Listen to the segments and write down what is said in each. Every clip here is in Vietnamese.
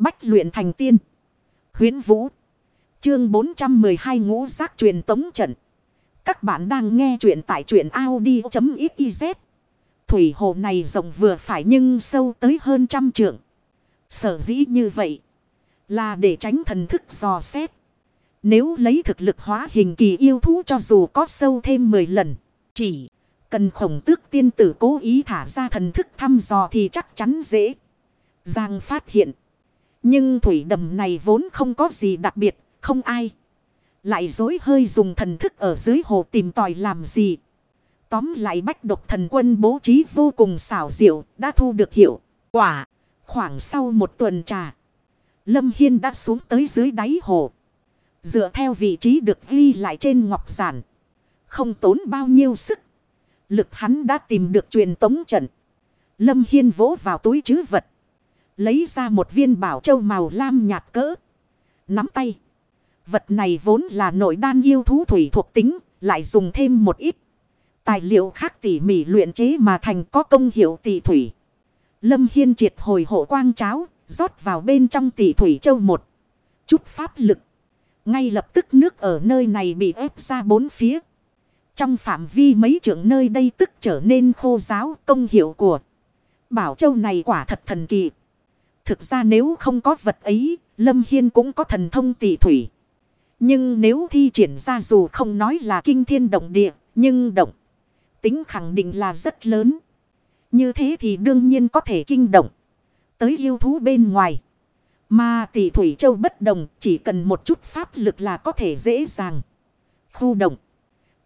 Bách luyện thành tiên. Huyến Vũ. Chương 412 ngũ giác truyền tống trận. Các bạn đang nghe truyện tại truyện Audi.xyz. Thủy hồ này rộng vừa phải nhưng sâu tới hơn trăm trượng. Sở dĩ như vậy. Là để tránh thần thức dò xét. Nếu lấy thực lực hóa hình kỳ yêu thú cho dù có sâu thêm 10 lần. Chỉ cần khổng tước tiên tử cố ý thả ra thần thức thăm dò thì chắc chắn dễ. Giang phát hiện. Nhưng thủy đầm này vốn không có gì đặc biệt, không ai. Lại dối hơi dùng thần thức ở dưới hồ tìm tòi làm gì. Tóm lại bách độc thần quân bố trí vô cùng xảo diệu, đã thu được hiệu quả. Khoảng sau một tuần trà, Lâm Hiên đã xuống tới dưới đáy hồ. Dựa theo vị trí được ghi lại trên ngọc giản. Không tốn bao nhiêu sức. Lực hắn đã tìm được truyền tống trận. Lâm Hiên vỗ vào túi chứ vật. Lấy ra một viên bảo châu màu lam nhạt cỡ. Nắm tay. Vật này vốn là nội đan yêu thú thủy thuộc tính. Lại dùng thêm một ít. Tài liệu khác tỉ mỉ luyện chế mà thành có công hiệu tỷ thủy. Lâm Hiên triệt hồi hộ quang cháo. rót vào bên trong tỷ thủy châu một. Chút pháp lực. Ngay lập tức nước ở nơi này bị ép ra bốn phía. Trong phạm vi mấy trưởng nơi đây tức trở nên khô giáo, công hiệu của. Bảo châu này quả thật thần kỳ. Thực ra nếu không có vật ấy, Lâm Hiên cũng có thần thông tỷ thủy. Nhưng nếu thi triển ra dù không nói là kinh thiên động địa, nhưng động. Tính khẳng định là rất lớn. Như thế thì đương nhiên có thể kinh động. Tới yêu thú bên ngoài. Mà tỷ thủy châu bất đồng chỉ cần một chút pháp lực là có thể dễ dàng. Khu động.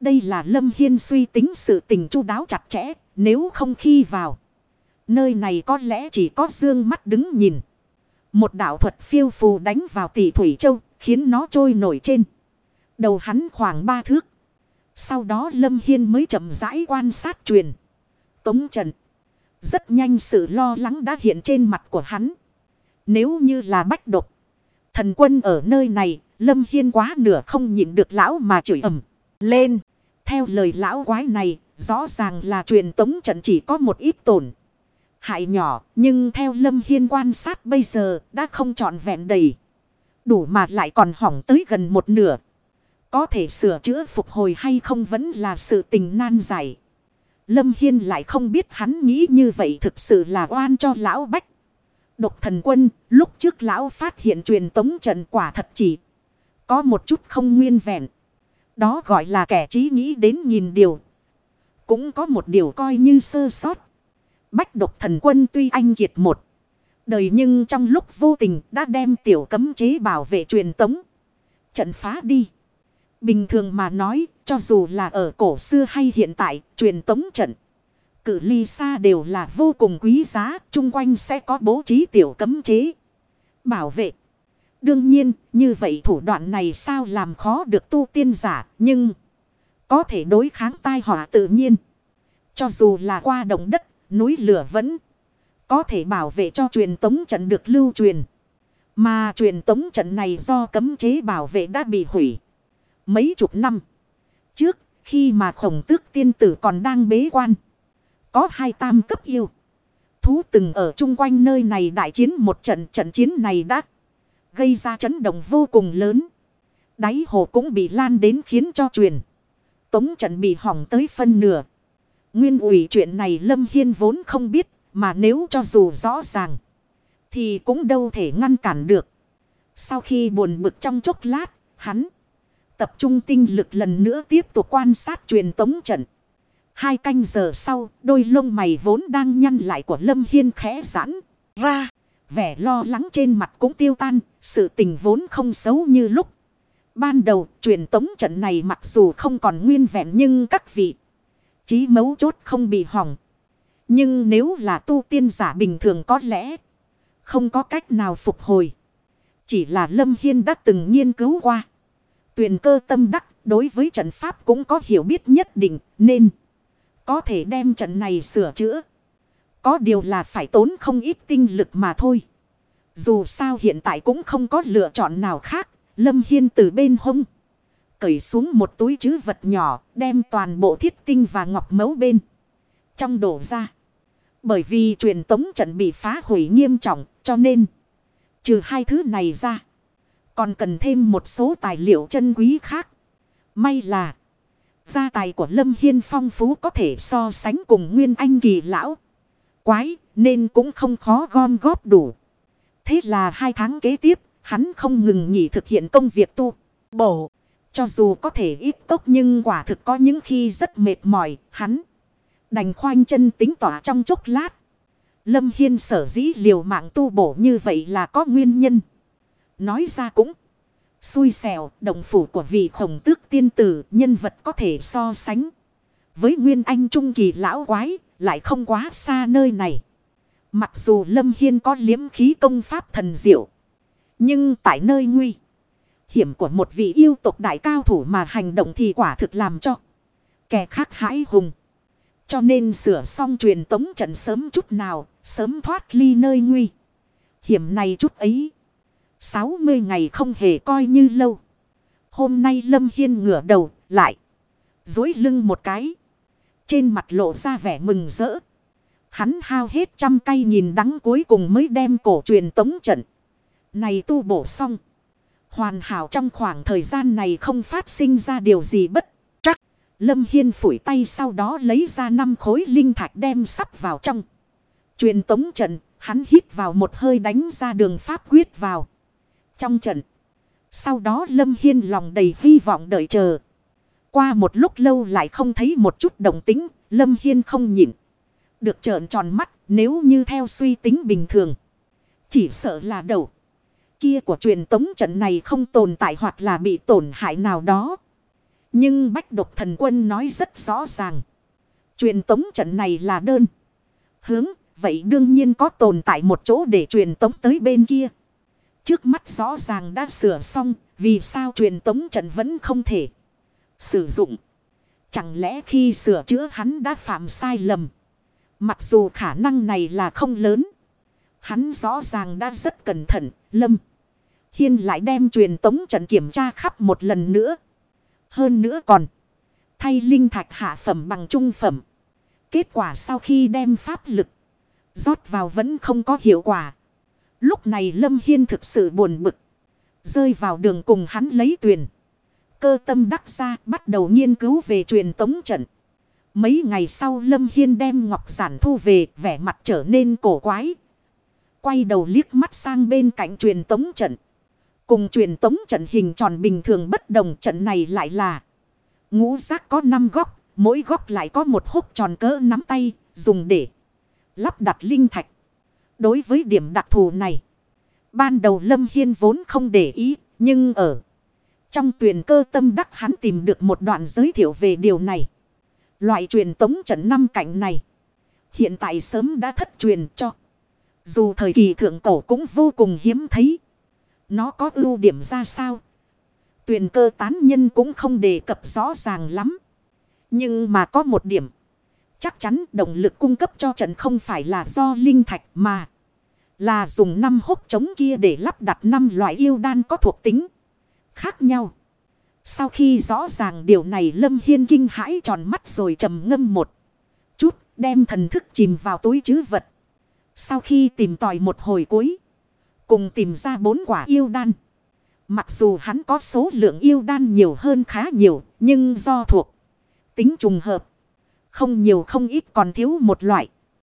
Đây là Lâm Hiên suy tính sự tình chu đáo chặt chẽ. Nếu không khi vào. Nơi này có lẽ chỉ có dương mắt đứng nhìn. Một đạo thuật phiêu phù đánh vào tỷ thủy châu. Khiến nó trôi nổi trên. Đầu hắn khoảng ba thước. Sau đó Lâm Hiên mới chậm rãi quan sát truyền. Tống trận. Rất nhanh sự lo lắng đã hiện trên mặt của hắn. Nếu như là bách độc. Thần quân ở nơi này. Lâm Hiên quá nửa không nhịn được lão mà chửi ầm lên. Theo lời lão quái này. Rõ ràng là truyền tống trận chỉ có một ít tổn. Hại nhỏ. Nhưng theo Lâm Hiên quan sát bây giờ. Đã không trọn vẹn đầy. Đủ mà lại còn hỏng tới gần một nửa. Có thể sửa chữa phục hồi hay không vẫn là sự tình nan giải. Lâm Hiên lại không biết hắn nghĩ như vậy thực sự là oan cho lão Bách. Độc thần quân, lúc trước lão phát hiện truyền tống trận quả thật chỉ. Có một chút không nguyên vẹn. Đó gọi là kẻ trí nghĩ đến nhìn điều. Cũng có một điều coi như sơ sót. Bách độc thần quân tuy anh kiệt một. Đời nhưng trong lúc vô tình đã đem tiểu cấm chế bảo vệ truyền tống. Trận phá đi. Bình thường mà nói, cho dù là ở cổ xưa hay hiện tại, truyền tống trận. Cử ly xa đều là vô cùng quý giá, chung quanh sẽ có bố trí tiểu cấm chế. Bảo vệ. Đương nhiên, như vậy thủ đoạn này sao làm khó được tu tiên giả, nhưng có thể đối kháng tai họa tự nhiên. Cho dù là qua động đất, núi lửa vẫn có thể bảo vệ cho truyền tống trận được lưu truyền. Mà truyền tống trận này do cấm chế bảo vệ đã bị hủy. Mấy chục năm trước, khi mà khổng tước tiên tử còn đang bế quan. Có hai tam cấp yêu. Thú từng ở chung quanh nơi này đại chiến một trận. Trận chiến này đã gây ra chấn động vô cùng lớn. Đáy hồ cũng bị lan đến khiến cho truyền. Tống trận bị hỏng tới phân nửa. Nguyên ủy chuyện này Lâm Hiên vốn không biết. Mà nếu cho dù rõ ràng. Thì cũng đâu thể ngăn cản được. Sau khi buồn bực trong chốc lát. Hắn tập trung tinh lực lần nữa tiếp tục quan sát truyền tống trận. Hai canh giờ sau, đôi lông mày vốn đang nhăn lại của Lâm Hiên khẽ giãn ra. Vẻ lo lắng trên mặt cũng tiêu tan, sự tình vốn không xấu như lúc. Ban đầu, truyền tống trận này mặc dù không còn nguyên vẹn nhưng các vị trí mấu chốt không bị hỏng. Nhưng nếu là tu tiên giả bình thường có lẽ không có cách nào phục hồi. Chỉ là Lâm Hiên đã từng nghiên cứu qua. Tuyền cơ tâm đắc đối với trận pháp cũng có hiểu biết nhất định nên có thể đem trận này sửa chữa. Có điều là phải tốn không ít tinh lực mà thôi. Dù sao hiện tại cũng không có lựa chọn nào khác. Lâm Hiên từ bên hông. Cởi xuống một túi chứ vật nhỏ. Đem toàn bộ thiết tinh và ngọc mấu bên. Trong đổ ra. Bởi vì truyền tống trận bị phá hủy nghiêm trọng. Cho nên. Trừ hai thứ này ra. Còn cần thêm một số tài liệu chân quý khác. May là. Gia tài của Lâm Hiên phong phú có thể so sánh cùng Nguyên Anh kỳ lão. Quái, nên cũng không khó gom góp đủ. Thế là hai tháng kế tiếp, hắn không ngừng nghỉ thực hiện công việc tu. Bổ. Cho dù có thể ít tốc nhưng quả thực có những khi rất mệt mỏi. Hắn đành khoanh chân tính tỏa trong chốc lát. Lâm Hiên sở dĩ liều mạng tu bổ như vậy là có nguyên nhân. Nói ra cũng xui xẻo, động phủ của vị khổng tước tiên tử nhân vật có thể so sánh. Với Nguyên Anh Trung Kỳ lão quái, lại không quá xa nơi này. Mặc dù Lâm Hiên có liếm khí công pháp thần diệu. Nhưng tại nơi nguy hiểm của một vị yêu tộc đại cao thủ mà hành động thì quả thực làm cho kẻ khác hãi hùng. Cho nên sửa xong truyền tống trận sớm chút nào, sớm thoát ly nơi nguy. Hiểm này chút ấy. 60 ngày không hề coi như lâu. Hôm nay Lâm Hiên ngửa đầu, lại. Dối lưng một cái. Trên mặt lộ ra vẻ mừng rỡ. Hắn hao hết trăm cây nhìn đắng cuối cùng mới đem cổ truyền tống trận. Này tu bổ xong. Hoàn hảo trong khoảng thời gian này không phát sinh ra điều gì bất trắc. Lâm Hiên phủi tay sau đó lấy ra năm khối linh thạch đem sắp vào trong. Truyền tống trận, hắn hít vào một hơi đánh ra đường pháp quyết vào. Trong trận. Sau đó Lâm Hiên lòng đầy hy vọng đợi chờ. Qua một lúc lâu lại không thấy một chút động tính, Lâm Hiên không nhịn. Được trợn tròn mắt nếu như theo suy tính bình thường. Chỉ sợ là đầu. Kia của truyền tống trận này không tồn tại hoặc là bị tổn hại nào đó. Nhưng Bách Độc Thần Quân nói rất rõ ràng. Truyền tống trận này là đơn. Hướng, vậy đương nhiên có tồn tại một chỗ để truyền tống tới bên kia. Trước mắt rõ ràng đã sửa xong, vì sao truyền tống trận vẫn không thể sử dụng. Chẳng lẽ khi sửa chữa hắn đã phạm sai lầm. Mặc dù khả năng này là không lớn. Hắn rõ ràng đã rất cẩn thận, lâm. Hiên lại đem truyền tống trận kiểm tra khắp một lần nữa. Hơn nữa còn. Thay linh thạch hạ phẩm bằng trung phẩm. Kết quả sau khi đem pháp lực. rót vào vẫn không có hiệu quả. Lúc này Lâm Hiên thực sự buồn bực. Rơi vào đường cùng hắn lấy tuyển. Cơ tâm đắc ra, bắt đầu nghiên cứu về truyền tống trận. Mấy ngày sau Lâm Hiên đem ngọc giản thu về, vẻ mặt trở nên cổ quái. Quay đầu liếc mắt sang bên cạnh truyền tống trận. Cùng truyền tống trận hình tròn bình thường bất đồng trận này lại là. Ngũ giác có 5 góc, mỗi góc lại có một hốc tròn cỡ nắm tay, dùng để lắp đặt linh thạch. Đối với điểm đặc thù này, ban đầu Lâm Hiên vốn không để ý, nhưng ở trong tuyển cơ tâm đắc hắn tìm được một đoạn giới thiệu về điều này. Loại truyền tống trận năm cảnh này, hiện tại sớm đã thất truyền cho. Dù thời kỳ thượng cổ cũng vô cùng hiếm thấy. Nó có ưu điểm ra sao? Tuyển cơ tán nhân cũng không đề cập rõ ràng lắm. Nhưng mà có một điểm. Chắc chắn động lực cung cấp cho trận không phải là do linh thạch mà. Là dùng năm hốc trống kia để lắp đặt năm loại yêu đan có thuộc tính. Khác nhau. Sau khi rõ ràng điều này, Lâm Hiên kinh hãi tròn mắt rồi trầm ngâm một chút. Đem thần thức chìm vào túi chứ vật. Sau khi tìm tòi một hồi cuối. Cùng tìm ra bốn quả yêu đan. Mặc dù hắn có số lượng yêu đan nhiều hơn khá nhiều. Nhưng do thuộc tính trùng hợp. Không nhiều không ít còn thiếu một loại.